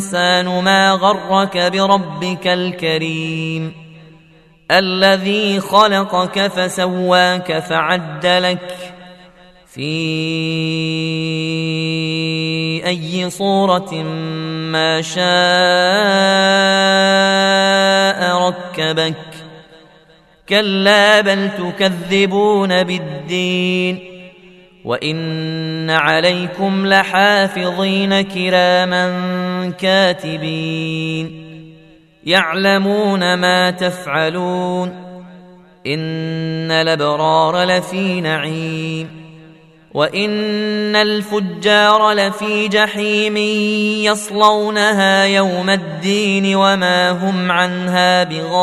الإنسان ما غرك بربك الكريم. الذي خلقك فسواك فعدلك. في أي صورة ما شاء ركبك. كلا بل تكذبون بالدين. وان عليكم لحافظين كراما كاتبين يعلمون ما تفعلون ان الابرار لفي نعيم وان الفجار لفي جحيم يصلونها يوم الدين وما هم عنها بغائبين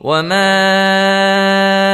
وما